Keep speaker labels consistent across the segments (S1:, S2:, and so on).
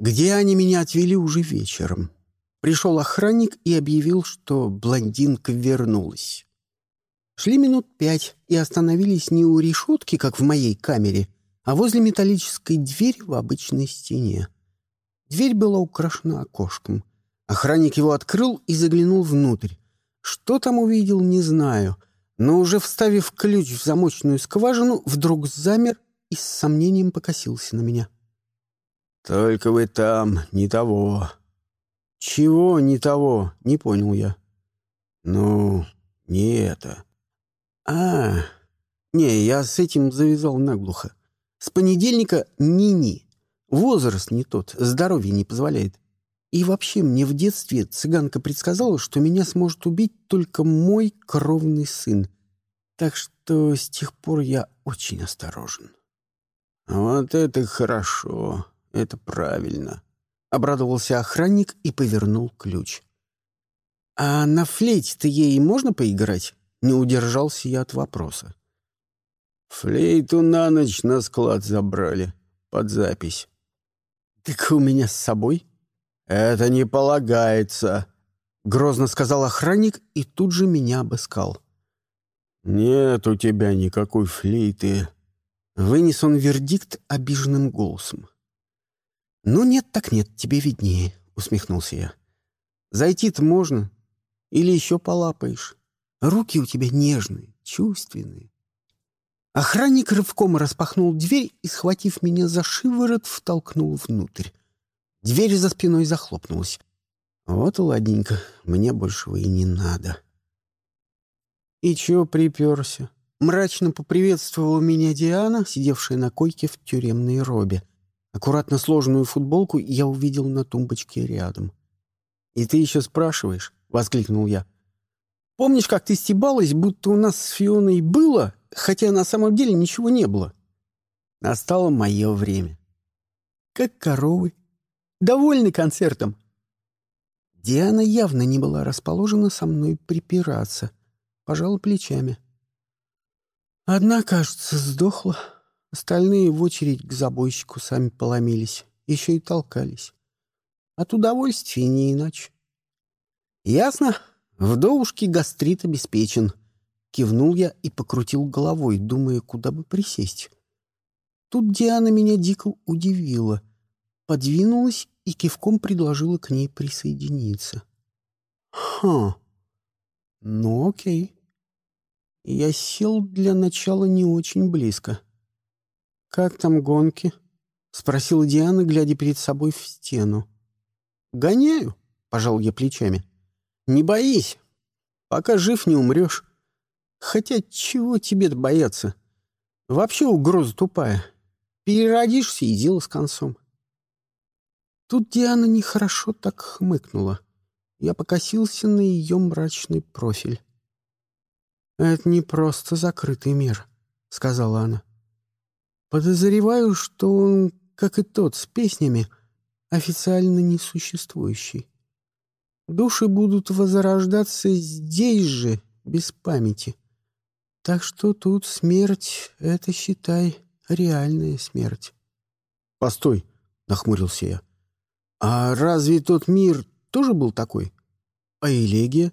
S1: где они меня отвели уже вечером. Пришел охранник и объявил, что блондинка вернулась. Шли минут пять и остановились не у решетки, как в моей камере, а возле металлической двери в обычной стене. Дверь была украшена окошком. Охранник его открыл и заглянул внутрь. Что там увидел, не знаю, но уже вставив ключ в замочную скважину, вдруг замер и с сомнением покосился на меня.
S2: «Только вы там не того».
S1: «Чего не того?» — не понял я.
S2: «Ну, не это».
S1: «А, не, я с этим завязал наглухо. С понедельника ни-ни. Возраст не тот, здоровье не позволяет. И вообще мне в детстве цыганка предсказала, что меня сможет убить только мой кровный сын. Так что с тех пор я очень осторожен».
S2: «Вот это хорошо, это правильно», —
S1: обрадовался охранник и повернул ключ. «А на флейте-то ей можно поиграть?» — не удержался я от вопроса.
S2: «Флейту на ночь на склад забрали, под запись».
S1: «Так у меня с собой?»
S2: «Это не полагается», — грозно сказал охранник и тут же меня обыскал. «Нет у тебя никакой флейты», —
S1: вынес он вердикт обиженным голосом. «Ну нет так нет, тебе виднее», — усмехнулся я. «Зайти-то можно. Или еще полапаешь. Руки у тебя нежные, чувственные». Охранник рывком распахнул дверь и, схватив меня за шиворот, втолкнул внутрь. Дверь за спиной захлопнулась. Вот ладненько, мне большего и не надо. «И чё приперся?» Мрачно поприветствовала меня Диана, сидевшая на койке в тюремной робе. Аккуратно сложенную футболку я увидел на тумбочке рядом. «И ты еще спрашиваешь?» — воскликнул я. «Помнишь, как ты стебалась, будто у нас с Фионой было, хотя на самом деле ничего не было?» Настало мое время. «Как коровы. Довольны концертом?» Диана явно не была расположена со мной припираться. Пожала плечами. «Одна, кажется, сдохла». Остальные в очередь к забойщику сами поломились, еще и толкались. От удовольствия не иначе. «Ясно. Вдовушке гастрит обеспечен». Кивнул я и покрутил головой, думая, куда бы присесть. Тут Диана меня дико удивила. Подвинулась и кивком предложила к ней присоединиться. «Ха. Ну, окей». Я сел для начала не очень близко. «Как там гонки?» — спросила Диана, глядя перед собой в стену. «Гоняю», — пожал я плечами. «Не боись. Пока жив, не умрешь. Хотя чего тебе-то бояться? Вообще угроза тупая. Переродишься и дело с концом». Тут Диана нехорошо так хмыкнула. Я покосился на ее мрачный профиль. «Это не просто закрытый мир», — сказала она. Подозреваю, что он, как и тот с песнями, официально несуществующий. Души будут возрождаться здесь же, без памяти. Так что тут смерть — это, считай, реальная смерть. — Постой, — нахмурился я. — А разве тот мир тоже был такой? А Элегия?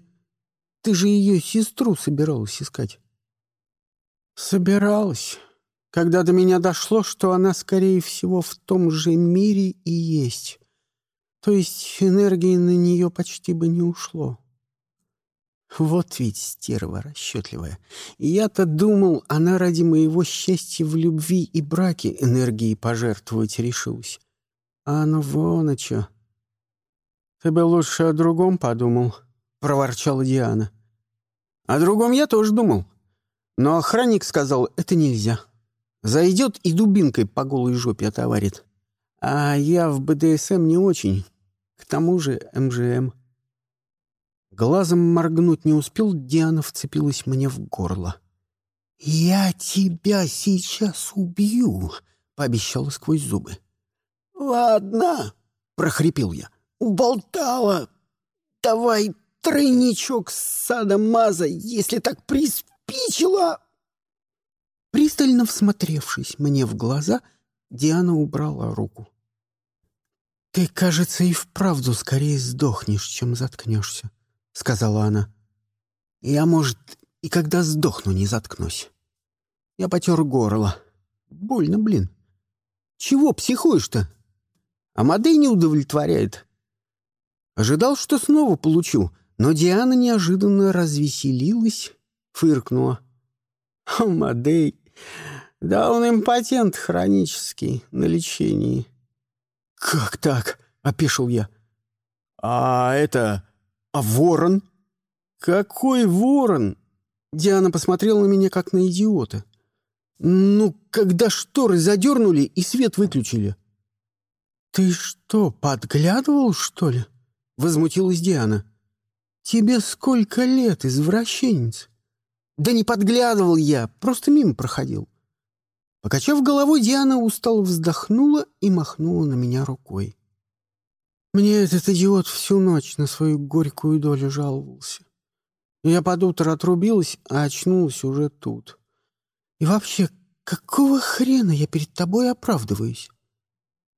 S1: Ты же ее сестру собиралась искать. — Собиралась, когда до меня дошло, что она, скорее всего, в том же мире и есть. То есть энергии на нее почти бы не ушло. Вот ведь стерва расчетливая. Я-то думал, она ради моего счастья в любви и браке энергии пожертвовать решилась. А оно вон о чё. «Ты бы лучше о другом подумал», — проворчала Диана. «О другом я тоже думал. Но охранник сказал, это нельзя. Зайдет и дубинкой по голой жопе отоварит. А я в БДСМ не очень. К тому же МЖМ. Глазом моргнуть не успел, Диана вцепилась мне в горло. «Я тебя сейчас убью», — пообещала сквозь зубы. «Ладно», — прохрипел я. «Уболтала. Давай тройничок с садом маза, если так приспичило». Пристально всмотревшись мне в глаза, Диана убрала руку. «Ты, кажется, и вправду скорее сдохнешь, чем заткнешься», — сказала она. «Я, может, и когда сдохну, не заткнусь». Я потер горло. Больно, блин. Чего психуешь-то? Амадей не удовлетворяет. Ожидал, что снова получу, но Диана неожиданно развеселилась, фыркнула. Амадей... Да он импотент хронический, на лечении. «Как так?» — опешил я. «А это... А ворон?» «Какой ворон?» Диана посмотрела на меня, как на идиота. «Ну, когда шторы задернули и свет выключили». «Ты что, подглядывал, что ли?» — возмутилась Диана. «Тебе сколько лет, извращенец?» «Да не подглядывал я, просто мимо проходил». Покачав головой, Диана устало вздохнула и махнула на меня рукой. Мне этот идиот всю ночь на свою горькую долю жаловался. Я под утро отрубилась, а очнулась уже тут. И вообще, какого хрена я перед тобой оправдываюсь?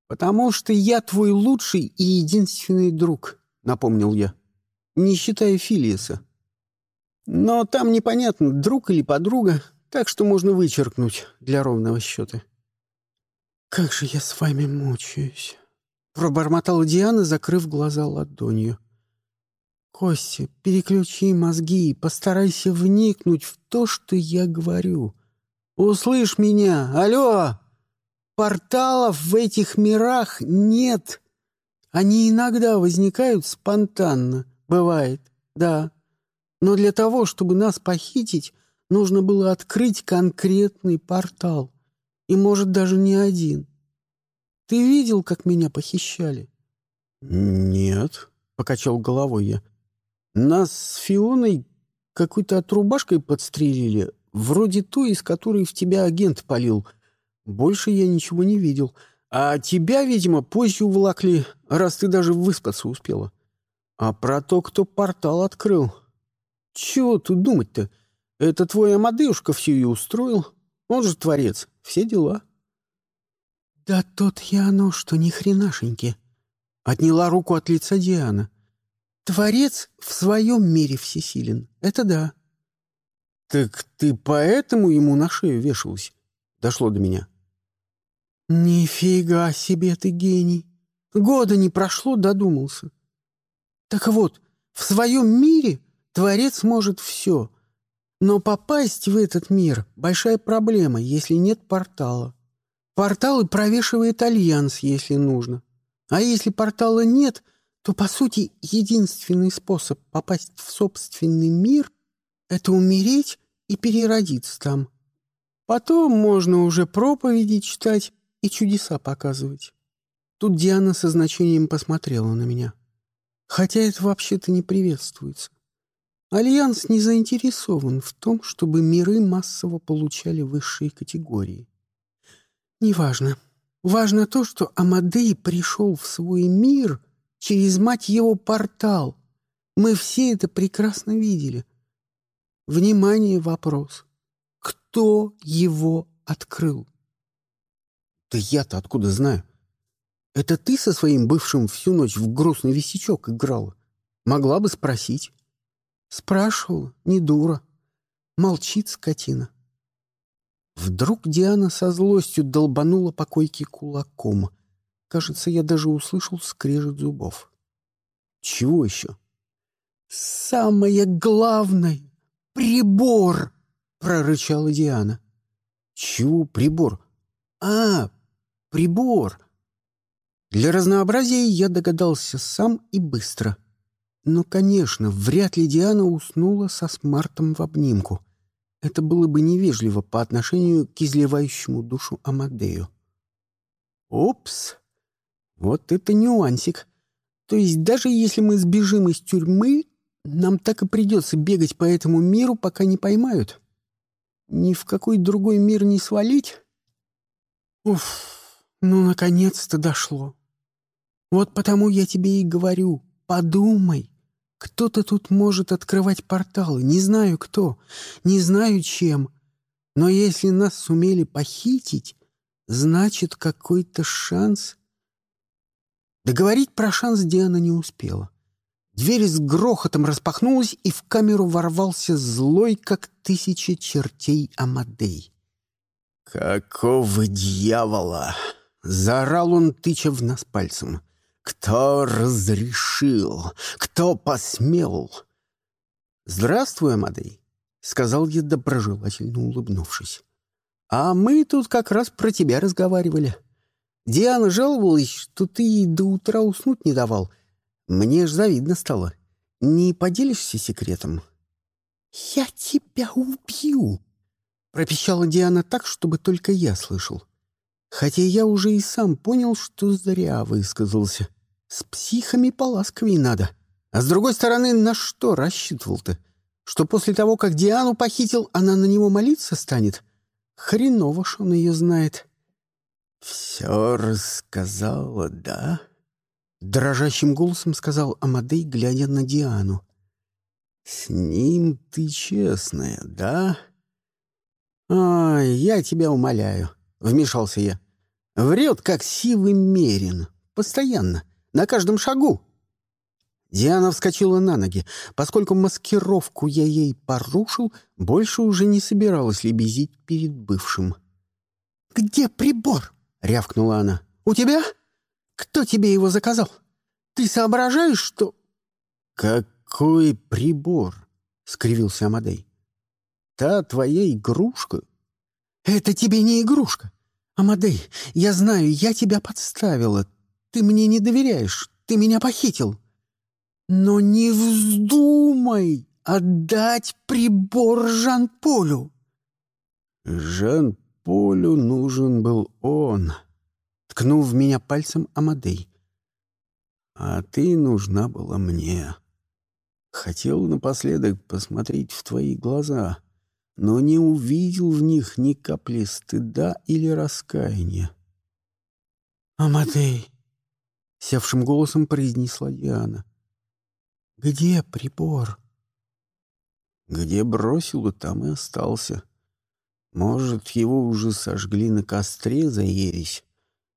S1: Потому что я твой лучший и единственный друг, напомнил я, не считая Филиеса. Но там непонятно, друг или подруга, так что можно вычеркнуть для ровного счета. «Как же я с вами мучаюсь!» — пробормотала Диана, закрыв глаза ладонью. «Костя, переключи мозги постарайся вникнуть в то, что я говорю. Услышь меня! Алло! Порталов в этих мирах нет. Они иногда возникают спонтанно. Бывает, да. Но для того, чтобы нас похитить, нужно было открыть конкретный портал. И, может, даже не один. Ты видел, как меня похищали? «Нет», — покачал головой я. Нас с Фионой какой-то отрубашкой подстрелили, вроде той, из которой в тебя агент полил. Больше я ничего не видел. А тебя, видимо, позже уволокли, раз ты даже выспаться успела. А про то, кто портал открыл. Чего тут думать-то? Это твой Амадеюшка все и устроил. Он же творец. Все дела. Да тот я оно, что ни хренашеньки. Отняла руку от лица Диана. — Творец в своем мире всесилен. Это да. Так ты поэтому ему на шею вешалась? Дошло до меня. Нифига себе ты гений. Года не прошло, додумался. Так вот, в своем мире Творец может все. Но попасть в этот мир — большая проблема, если нет портала. Порталы провешивает Альянс, если нужно. А если портала нет — то, по сути, единственный способ попасть в собственный мир — это умереть и переродиться там. Потом можно уже проповеди читать и чудеса показывать. Тут Диана со значением посмотрела на меня. Хотя это вообще-то не приветствуется. Альянс не заинтересован в том, чтобы миры массово получали высшие категории. Неважно. Важно то, что Амадей пришел в свой мир — через, мать его, портал. Мы все это прекрасно видели. Внимание, вопрос. Кто его открыл? Да я-то откуда знаю? Это ты со своим бывшим всю ночь в грустный висячок играла? Могла бы спросить. Спрашивала, не дура. Молчит скотина. Вдруг Диана со злостью долбанула по койке кулаком — Кажется, я даже услышал скрежет зубов. Чего еще? «Самое главное — прибор!» — прорычала Диана. «Чего прибор? А, прибор!» Для разнообразия я догадался сам и быстро. Но, конечно, вряд ли Диана уснула со смартом в обнимку. Это было бы невежливо по отношению к изливающему душу Амадею. «Опс!» Вот это нюансик. То есть даже если мы сбежим из тюрьмы, нам так и придется бегать по этому миру, пока не поймают. Ни в какой другой мир не свалить? Уф, ну, наконец-то дошло. Вот потому я тебе и говорю, подумай. Кто-то тут может открывать порталы, не знаю кто, не знаю чем. Но если нас сумели похитить, значит, какой-то шанс Договорить про шанс Диана не успела. Дверь с грохотом распахнулась, и в камеру ворвался злой, как тысяча чертей Амадей.
S2: «Какого дьявола!» — заорал он, тыча в нас пальцем. «Кто разрешил? Кто посмел?»
S1: «Здравствуй, Амадей», — сказал я, доброжелательно улыбнувшись. «А мы тут как раз про тебя разговаривали. Диана жаловалась, что ты ей до утра уснуть не давал. Мне ж завидно стало. Не поделишься секретом?» «Я тебя убью!» — пропищала Диана так, чтобы только я слышал. Хотя я уже и сам понял, что зря высказался. С психами поласковей надо. А с другой стороны, на что рассчитывал-то? Что после того, как Диану похитил, она на него молиться станет? Хреново ж он ее знает.
S2: «Все рассказала, да?»
S1: Дрожащим голосом сказал Амадей, глядя на Диану.
S2: «С ним ты честная, да?»
S1: «Ай, я тебя умоляю», — вмешался я. «Врет, как сивый мерин. Постоянно. На каждом шагу». Диана вскочила на ноги. Поскольку маскировку я ей порушил, больше уже не собиралась лебезить перед бывшим. «Где прибор?» — рявкнула она. «У тебя? Кто тебе его заказал? Ты соображаешь, что...»
S2: «Какой прибор?» — скривился Амадей. «Та твоя игрушка?»
S1: «Это тебе не игрушка. Амадей, я знаю, я тебя подставила. Ты мне не доверяешь. Ты меня похитил. Но не вздумай отдать прибор Жан-Полю.
S2: Жан-Полю нужен был он, ткнул в меня пальцем Амадей. А ты нужна была мне. Хотел напоследок посмотреть в твои глаза, но не увидел в них ни капли стыда или раскаяния.
S1: «Амадей!» — севшим голосом произнесла Диана. «Где прибор?»
S2: «Где бросил, там и остался. Может, его уже сожгли на костре за ересь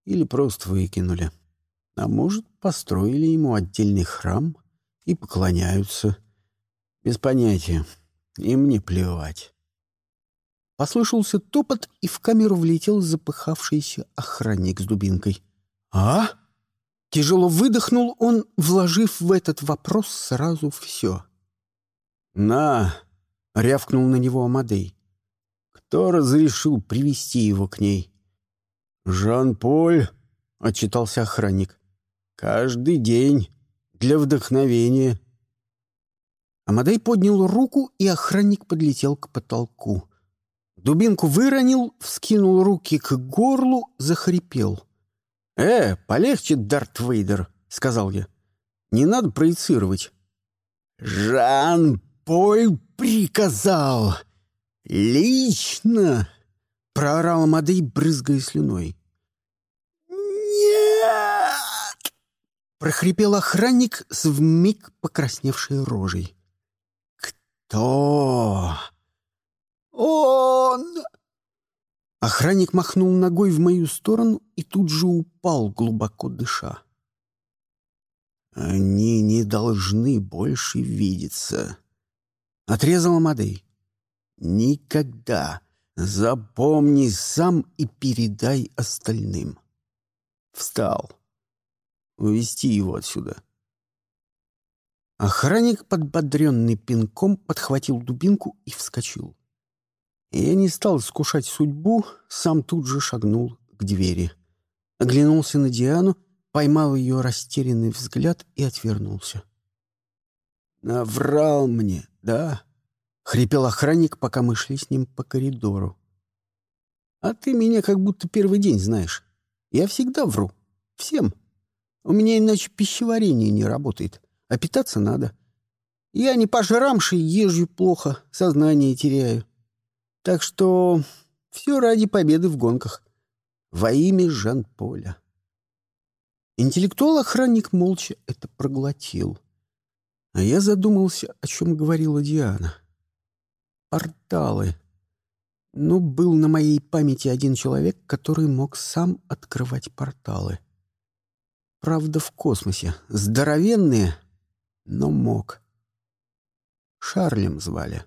S2: или просто выкинули. А может, построили ему отдельный храм и поклоняются. Без понятия. Им не плевать».
S1: Послышался топот, и в камеру влетел запыхавшийся охранник с дубинкой. «А?» Тяжело выдохнул он, вложив в этот вопрос сразу все.
S2: «На!» — рявкнул на него Амадей. «Кто разрешил привести его к ней?» «Жан-Поль», — отчитался охранник. «Каждый день. Для вдохновения».
S1: Амадей поднял руку, и охранник подлетел к потолку. Дубинку выронил, вскинул руки к горлу, захрипел.
S2: «Э, полегче, Дарт Вейдер», — сказал я. «Не надо проецировать». «Жан-Поль приказал! Лично!» — проорал Мадей, брызгая слюной.
S1: «Нет!» — прохрипел охранник с вмиг покрасневшей рожей.
S2: «Кто?»
S1: «Он!» Охранник махнул ногой в мою сторону и тут же упал, глубоко дыша.
S2: «Они не должны больше видеться», — отрезал Мадей. «Никогда. Запомни сам и передай остальным». Встал. Увести его отсюда.
S1: Охранник, подбодренный пинком, подхватил дубинку и вскочил. Я не стал искушать судьбу, сам тут же шагнул к двери. Оглянулся на Диану, поймал ее растерянный взгляд и отвернулся.
S2: «Наврал мне, да?» — хрипел охранник, пока мы шли с ним по коридору.
S1: «А ты меня как будто первый день знаешь. Я всегда вру. Всем. У меня иначе пищеварение не работает, а питаться надо. Я не пожрамший, езжу плохо, сознание теряю. Так что все ради победы в гонках. Во имя Жан-Поля. Интеллектуал-охранник молча это проглотил. А я задумался, о чем говорила Диана. Порталы. Ну, был на моей памяти один человек, который мог сам открывать порталы. Правда, в космосе. Здоровенные, но мог. Шарлем звали.